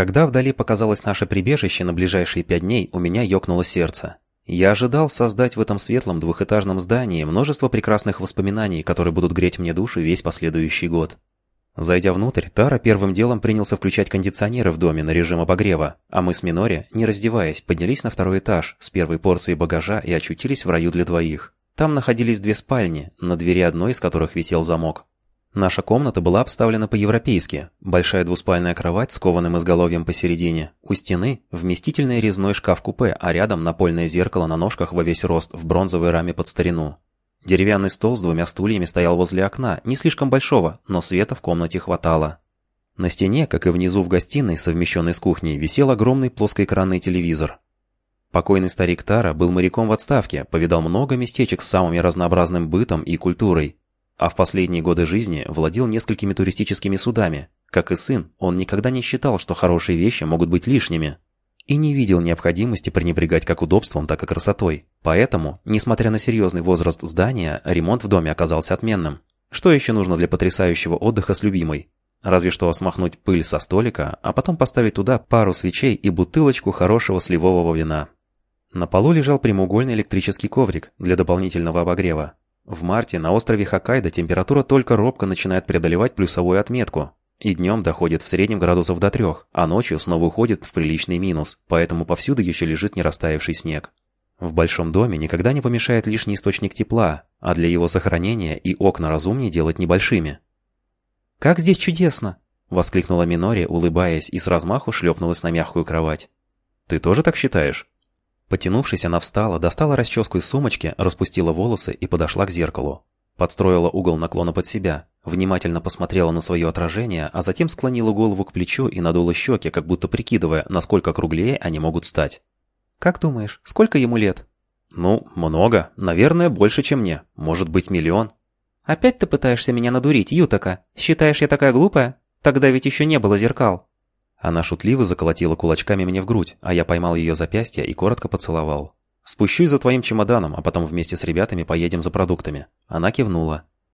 Когда вдали показалось наше прибежище на ближайшие пять дней, у меня ёкнуло сердце. Я ожидал создать в этом светлом двухэтажном здании множество прекрасных воспоминаний, которые будут греть мне душу весь последующий год. Зайдя внутрь, Тара первым делом принялся включать кондиционеры в доме на режим обогрева, а мы с Минори, не раздеваясь, поднялись на второй этаж с первой порцией багажа и очутились в раю для двоих. Там находились две спальни, на двери одной из которых висел замок. Наша комната была обставлена по-европейски. Большая двуспальная кровать с кованым изголовьем посередине. У стены вместительный резной шкаф-купе, а рядом напольное зеркало на ножках во весь рост в бронзовой раме под старину. Деревянный стол с двумя стульями стоял возле окна, не слишком большого, но света в комнате хватало. На стене, как и внизу в гостиной, совмещенной с кухней, висел огромный плоскоэкранный телевизор. Покойный старик Тара был моряком в отставке, повидал много местечек с самыми разнообразным бытом и культурой, а в последние годы жизни владел несколькими туристическими судами. Как и сын, он никогда не считал, что хорошие вещи могут быть лишними. И не видел необходимости пренебрегать как удобством, так и красотой. Поэтому, несмотря на серьезный возраст здания, ремонт в доме оказался отменным. Что еще нужно для потрясающего отдыха с любимой? Разве что смахнуть пыль со столика, а потом поставить туда пару свечей и бутылочку хорошего сливового вина. На полу лежал прямоугольный электрический коврик для дополнительного обогрева. В марте на острове Хоккайдо температура только робко начинает преодолевать плюсовую отметку. И днем доходит в среднем градусов до трех, а ночью снова уходит в приличный минус, поэтому повсюду еще лежит не растаявший снег. В большом доме никогда не помешает лишний источник тепла, а для его сохранения и окна разумнее делать небольшими. «Как здесь чудесно!» — воскликнула Минори, улыбаясь, и с размаху шлепнулась на мягкую кровать. «Ты тоже так считаешь?» Потянувшись, она встала, достала расческу из сумочки, распустила волосы и подошла к зеркалу. Подстроила угол наклона под себя, внимательно посмотрела на свое отражение, а затем склонила голову к плечу и надула щеки, как будто прикидывая, насколько круглее они могут стать. «Как думаешь, сколько ему лет?» «Ну, много. Наверное, больше, чем мне. Может быть, миллион». «Опять ты пытаешься меня надурить, Ютака? Считаешь, я такая глупая? Тогда ведь еще не было зеркал». Она шутливо заколотила кулачками мне в грудь, а я поймал ее запястье и коротко поцеловал. «Спущусь за твоим чемоданом, а потом вместе с ребятами поедем за продуктами». Она кивнула.